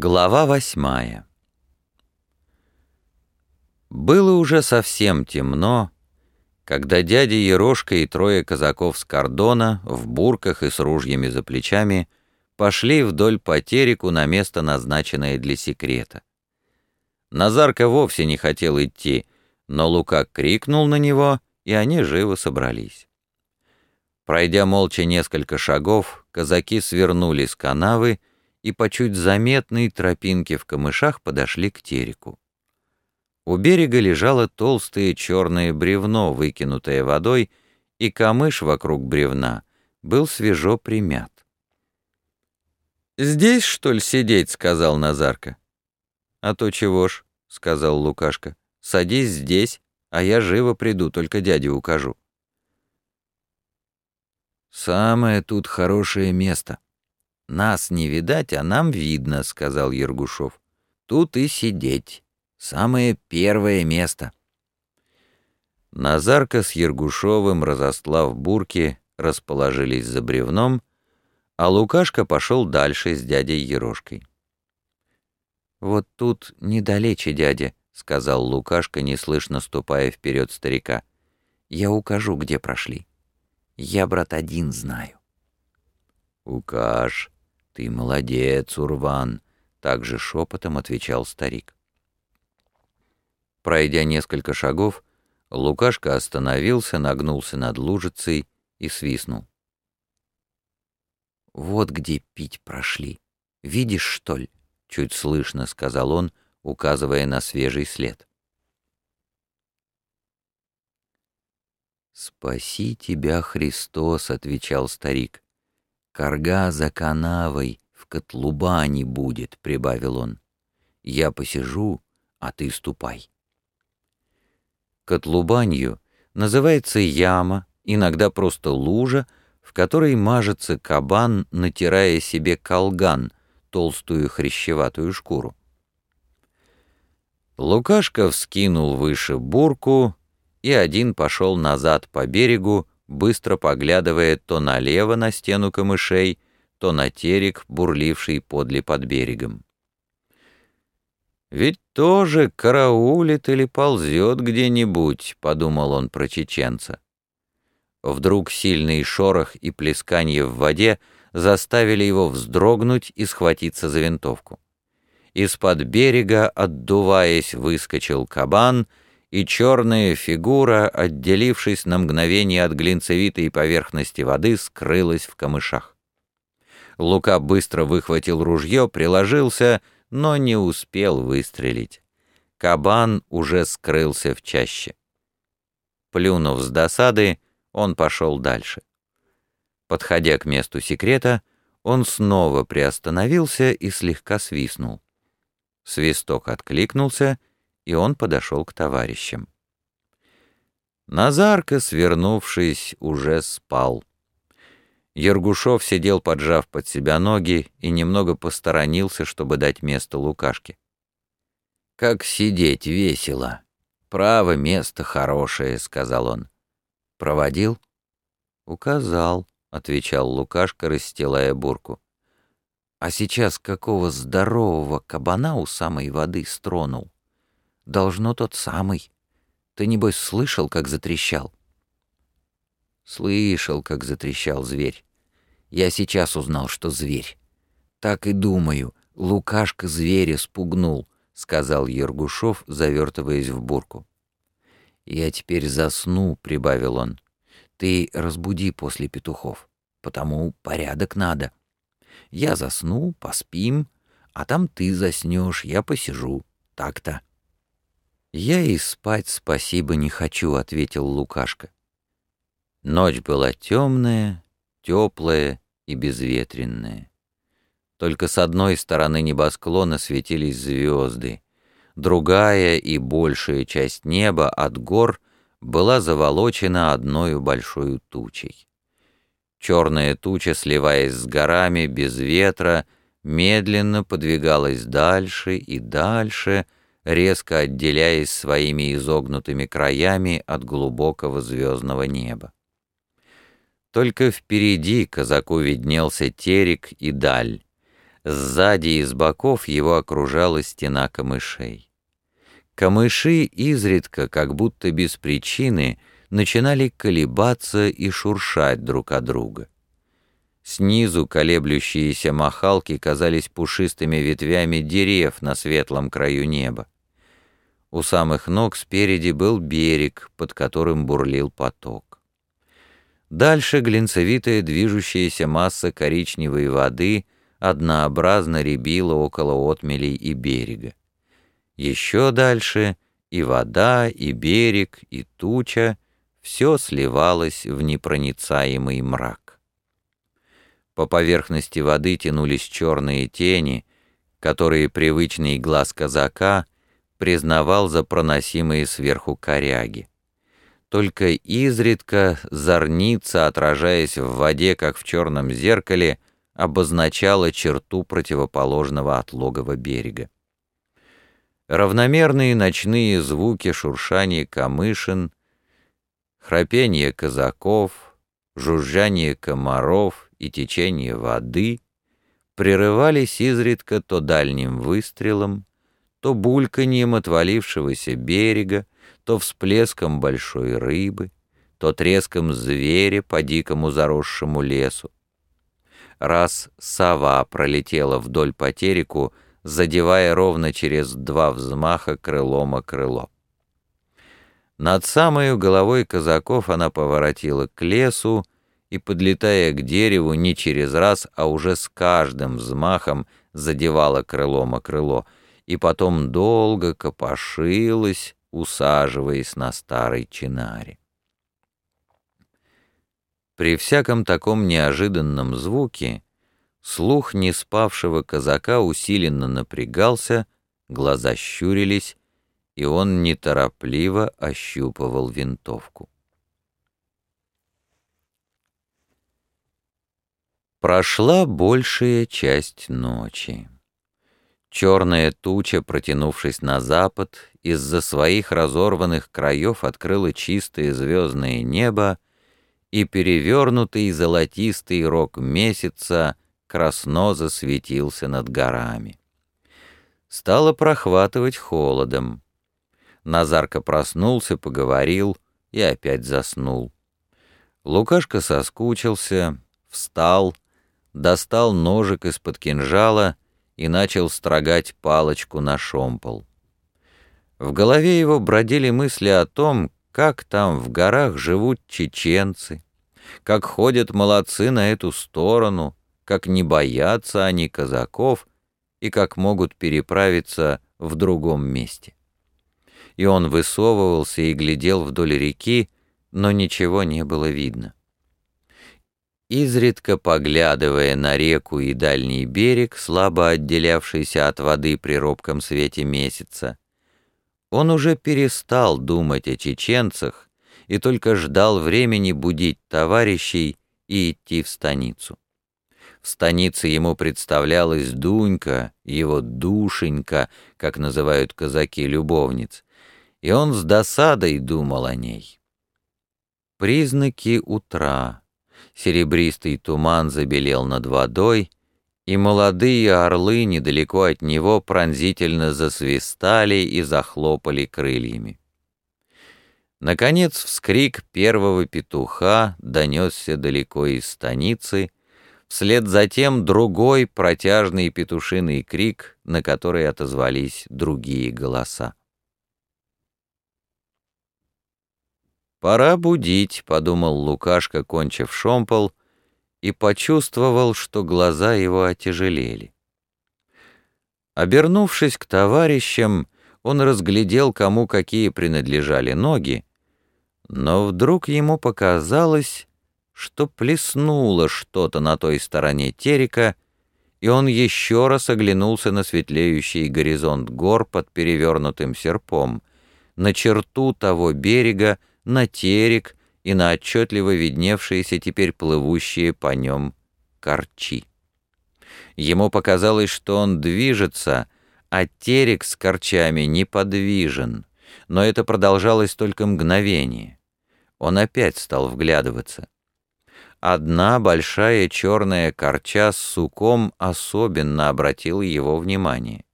Глава восьмая Было уже совсем темно, когда дядя Ерошка и трое казаков с кордона в бурках и с ружьями за плечами пошли вдоль по тереку на место, назначенное для секрета. Назарка вовсе не хотел идти, но Лука крикнул на него, и они живо собрались. Пройдя молча несколько шагов, казаки свернули с канавы и по чуть заметной тропинке в камышах подошли к тереку. У берега лежало толстое черное бревно, выкинутое водой, и камыш вокруг бревна был свежо примят. «Здесь, что ли, сидеть?» — сказал Назарка. «А то чего ж», — сказал Лукашка. «Садись здесь, а я живо приду, только дяде укажу». «Самое тут хорошее место», «Нас не видать, а нам видно», — сказал Ергушов. «Тут и сидеть. Самое первое место». Назарка с Ергушовым, разослав бурки, расположились за бревном, а Лукашка пошел дальше с дядей Ерошкой. «Вот тут недалече, дядя», — сказал Лукашка, неслышно ступая вперед старика. «Я укажу, где прошли. Я, брат, один знаю». «Укаж», «Ты молодец, Урван», — также шепотом отвечал старик. Пройдя несколько шагов, Лукашка остановился, нагнулся над лужицей и свистнул. «Вот где пить прошли. Видишь, что ли?» — чуть слышно сказал он, указывая на свежий след. «Спаси тебя, Христос!» — отвечал старик. «Карга за канавой в котлубане будет», — прибавил он. «Я посижу, а ты ступай». Котлубанью называется яма, иногда просто лужа, в которой мажется кабан, натирая себе колган, толстую хрящеватую шкуру. Лукашка вскинул выше бурку, и один пошел назад по берегу, быстро поглядывая то налево на стену камышей, то на терек, бурливший подле под берегом. «Ведь тоже караулит или ползет где-нибудь», — подумал он про чеченца. Вдруг сильный шорох и плесканье в воде заставили его вздрогнуть и схватиться за винтовку. Из-под берега, отдуваясь, выскочил кабан — и черная фигура, отделившись на мгновение от глинцевитой поверхности воды, скрылась в камышах. Лука быстро выхватил ружье, приложился, но не успел выстрелить. Кабан уже скрылся в чаще. Плюнув с досады, он пошел дальше. Подходя к месту секрета, он снова приостановился и слегка свистнул. Свисток откликнулся, и он подошел к товарищам. Назарка, свернувшись, уже спал. Ергушов сидел, поджав под себя ноги, и немного посторонился, чтобы дать место Лукашке. «Как сидеть весело! Право, место хорошее», — сказал он. «Проводил?» «Указал», — отвечал Лукашка, расстилая бурку. «А сейчас какого здорового кабана у самой воды стронул?» Должно тот самый. Ты, небось, слышал, как затрещал?» «Слышал, как затрещал зверь. Я сейчас узнал, что зверь. Так и думаю, Лукашка зверя спугнул», — сказал Ергушов, завертываясь в бурку. «Я теперь засну», — прибавил он. «Ты разбуди после петухов, потому порядок надо. Я засну, поспим, а там ты заснешь, я посижу. Так-то». «Я и спать спасибо не хочу», — ответил Лукашка. Ночь была темная, теплая и безветренная. Только с одной стороны небосклона светились звезды, другая и большая часть неба от гор была заволочена одной большой тучей. Черная туча, сливаясь с горами без ветра, медленно подвигалась дальше и дальше — резко отделяясь своими изогнутыми краями от глубокого звездного неба. Только впереди казаку виднелся терек и даль. Сзади и с боков его окружала стена камышей. Камыши изредка, как будто без причины, начинали колебаться и шуршать друг от друга. Снизу колеблющиеся махалки казались пушистыми ветвями дерев на светлом краю неба. У самых ног спереди был берег, под которым бурлил поток. Дальше глинцевитая движущаяся масса коричневой воды однообразно рябила около отмелей и берега. Еще дальше и вода, и берег, и туча — все сливалось в непроницаемый мрак. По поверхности воды тянулись черные тени, которые привычный глаз казака признавал за проносимые сверху коряги. Только изредка зорница, отражаясь в воде, как в черном зеркале, обозначала черту противоположного от берега. Равномерные ночные звуки шуршания камышин, храпение казаков, жужжание комаров — и течение воды прерывались изредка то дальним выстрелом, то бульканьем отвалившегося берега, то всплеском большой рыбы, то треском зверя по дикому заросшему лесу. Раз сова пролетела вдоль по тереку, задевая ровно через два взмаха крылом о крыло. Над самою головой казаков она поворотила к лесу, и, подлетая к дереву, не через раз, а уже с каждым взмахом задевала крылом о крыло, и потом долго копошилась, усаживаясь на старой чинаре. При всяком таком неожиданном звуке слух неспавшего казака усиленно напрягался, глаза щурились, и он неторопливо ощупывал винтовку. Прошла большая часть ночи. Черная туча, протянувшись на запад, из-за своих разорванных краев открыла чистое звездное небо, и перевернутый золотистый рог месяца красно засветился над горами. Стало прохватывать холодом. Назарка проснулся, поговорил и опять заснул. Лукашка соскучился, встал — достал ножик из-под кинжала и начал строгать палочку на шомпол. В голове его бродили мысли о том, как там в горах живут чеченцы, как ходят молодцы на эту сторону, как не боятся они казаков и как могут переправиться в другом месте. И он высовывался и глядел вдоль реки, но ничего не было видно. Изредка поглядывая на реку и дальний берег, слабо отделявшийся от воды при робком свете месяца, он уже перестал думать о чеченцах и только ждал времени будить товарищей и идти в станицу. В станице ему представлялась Дунька, его душенька, как называют казаки любовниц, и он с досадой думал о ней. Признаки утра серебристый туман забелел над водой, и молодые орлы недалеко от него пронзительно засвистали и захлопали крыльями. Наконец вскрик первого петуха донесся далеко из станицы, вслед за тем другой протяжный петушиный крик, на который отозвались другие голоса. «Пора будить», — подумал Лукашка, кончив шомпол, и почувствовал, что глаза его отяжелели. Обернувшись к товарищам, он разглядел, кому какие принадлежали ноги, но вдруг ему показалось, что плеснуло что-то на той стороне терека, и он еще раз оглянулся на светлеющий горизонт гор под перевернутым серпом, на черту того берега, на терек и на отчетливо видневшиеся теперь плывущие по нем корчи. Ему показалось, что он движется, а терек с корчами неподвижен, но это продолжалось только мгновение. Он опять стал вглядываться. Одна большая черная корча с суком особенно обратила его внимание.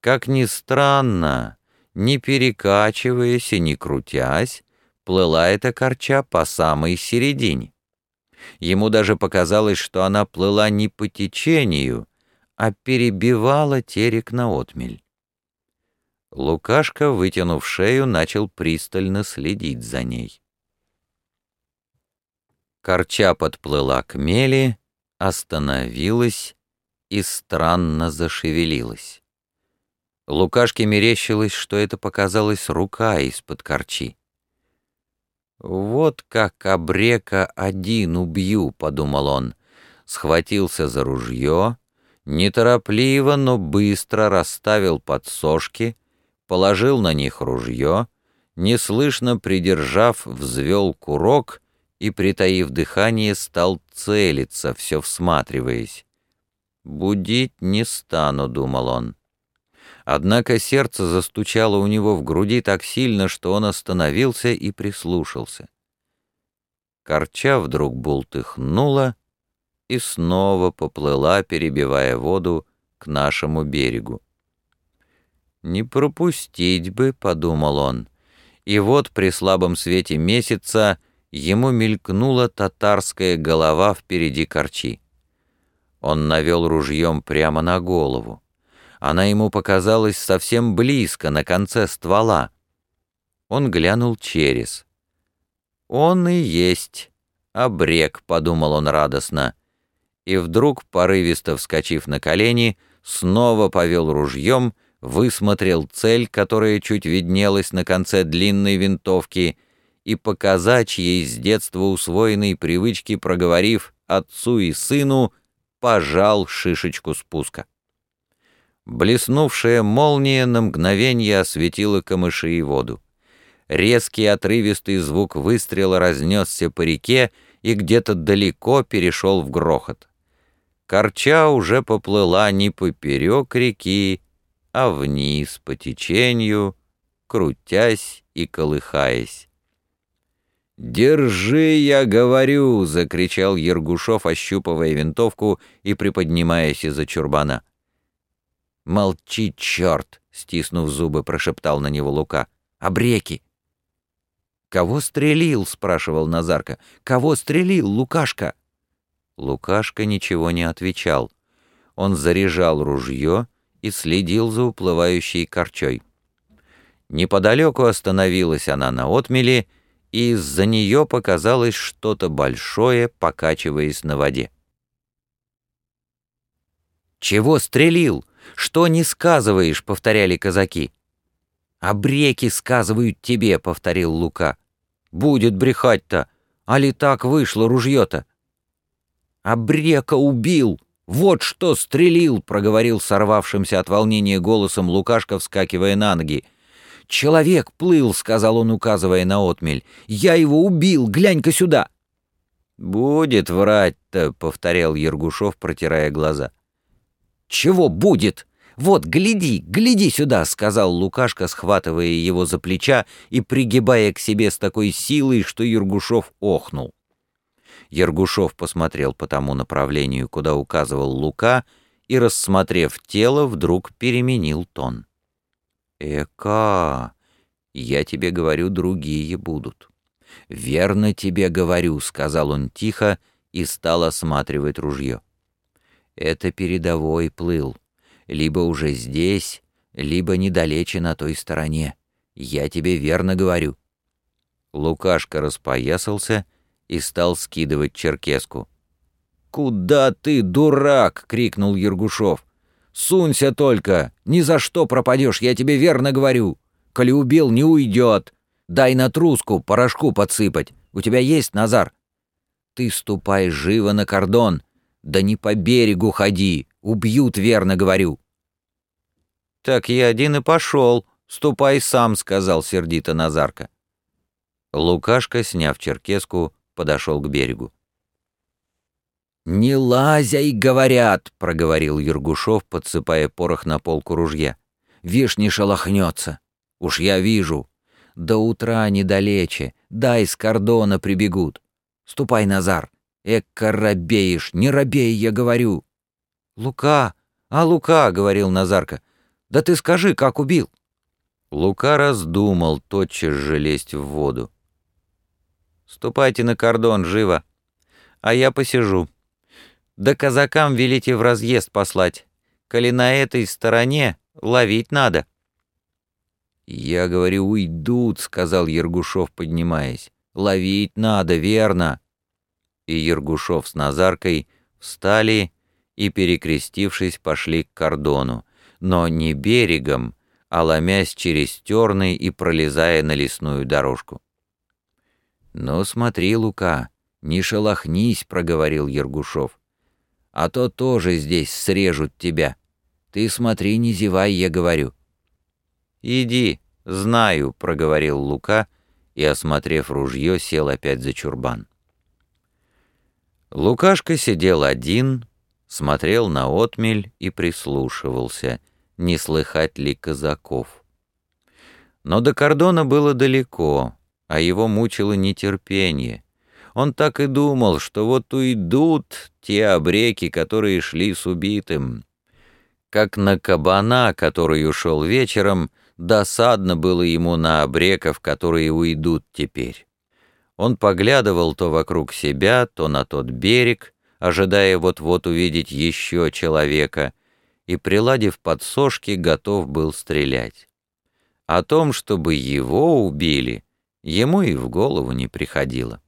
Как ни странно, не перекачиваясь и не крутясь, плыла эта корча по самой середине. Ему даже показалось, что она плыла не по течению, а перебивала терек на отмель. Лукашка, вытянув шею, начал пристально следить за ней. Корча подплыла к мели, остановилась и странно зашевелилась. Лукашке мерещилось, что это показалась рука из-под корчи. «Вот как обрека один убью», — подумал он, схватился за ружье, неторопливо, но быстро расставил подсошки, положил на них ружье, неслышно придержав, взвел курок и, притаив дыхание, стал целиться, все всматриваясь. «Будить не стану», — думал он. Однако сердце застучало у него в груди так сильно, что он остановился и прислушался. Корча вдруг бултыхнула и снова поплыла, перебивая воду, к нашему берегу. «Не пропустить бы», — подумал он, и вот при слабом свете месяца ему мелькнула татарская голова впереди корчи. Он навел ружьем прямо на голову. Она ему показалась совсем близко, на конце ствола. Он глянул через. «Он и есть обрек», — подумал он радостно. И вдруг, порывисто вскочив на колени, снова повел ружьем, высмотрел цель, которая чуть виднелась на конце длинной винтовки, и показать ей с детства усвоенной привычки, проговорив отцу и сыну, пожал шишечку спуска. Блеснувшая молния на мгновение осветила камыши и воду. Резкий отрывистый звук выстрела разнесся по реке и где-то далеко перешел в грохот. Корча уже поплыла не поперек реки, а вниз по течению, крутясь и колыхаясь. «Держи, я говорю!» — закричал Ергушов, ощупывая винтовку и приподнимаясь из-за чурбана. «Молчи, черт!» — стиснув зубы, прошептал на него Лука. «Обреки!» «Кого стрелил?» — спрашивал Назарка. «Кого стрелил, Лукашка?» Лукашка ничего не отвечал. Он заряжал ружье и следил за уплывающей корчой. Неподалеку остановилась она на отмеле, и из-за нее показалось что-то большое, покачиваясь на воде. «Чего стрелил?» «Что не сказываешь?» — повторяли казаки. «Обреки сказывают тебе», — повторил Лука. «Будет брехать-то, а ли так вышло ружье-то?» «Обрека убил! Вот что стрелил!» — проговорил сорвавшимся от волнения голосом Лукашка, вскакивая на ноги. «Человек плыл», — сказал он, указывая на отмель. «Я его убил! Глянь-ка сюда!» «Будет врать-то», — повторял Ергушов, протирая глаза. «Чего будет? Вот, гляди, гляди сюда!» — сказал Лукашка, схватывая его за плеча и пригибая к себе с такой силой, что Ергушов охнул. Ергушов посмотрел по тому направлению, куда указывал Лука, и, рассмотрев тело, вдруг переменил тон. «Эка, я тебе говорю, другие будут». «Верно тебе говорю», — сказал он тихо и стал осматривать ружье. Это передовой плыл. Либо уже здесь, либо недалече на той стороне. Я тебе верно говорю». Лукашка распоясался и стал скидывать черкеску. «Куда ты, дурак?» — крикнул Ергушов. «Сунься только! Ни за что пропадешь, я тебе верно говорю! Коли убил, не уйдет! Дай на труску порошку подсыпать! У тебя есть, Назар?» «Ты ступай живо на кордон! Да не по берегу ходи, убьют, верно говорю. Так я один и пошел. Ступай сам, сказал сердито Назарка. Лукашка, сняв черкеску, подошел к берегу. «Не лазяй, говорят!» — проговорил Ергушов, подсыпая порох на полку ружья. «Вишь, не шелохнется. Уж я вижу. До утра недалече. Дай с кордона прибегут. Ступай, Назар, Эка робеешь, не робей, я говорю!» «Лука! А, Лука!» — говорил Назарка. «Да ты скажи, как убил?» Лука раздумал тотчас же лезть в воду. «Ступайте на кордон, живо, а я посижу. Да казакам велите в разъезд послать. Коли на этой стороне, ловить надо». «Я говорю, уйдут», — сказал Ергушов, поднимаясь. «Ловить надо, верно». И Ергушов с Назаркой встали и, перекрестившись, пошли к кордону, но не берегом, а ломясь через терны и пролезая на лесную дорожку. «Ну смотри, Лука, не шелохнись», — проговорил Ергушов. «А то тоже здесь срежут тебя. Ты смотри, не зевай, я говорю». «Иди, знаю», — проговорил Лука и, осмотрев ружье, сел опять за чурбан. Лукашка сидел один, смотрел на отмель и прислушивался, не слыхать ли казаков. Но до кордона было далеко, а его мучило нетерпение. Он так и думал, что вот уйдут те обреки, которые шли с убитым. Как на кабана, который ушел вечером, досадно было ему на обреков, которые уйдут теперь. Он поглядывал то вокруг себя, то на тот берег, ожидая вот-вот увидеть еще человека, и, приладив подсошки, готов был стрелять. О том, чтобы его убили, ему и в голову не приходило.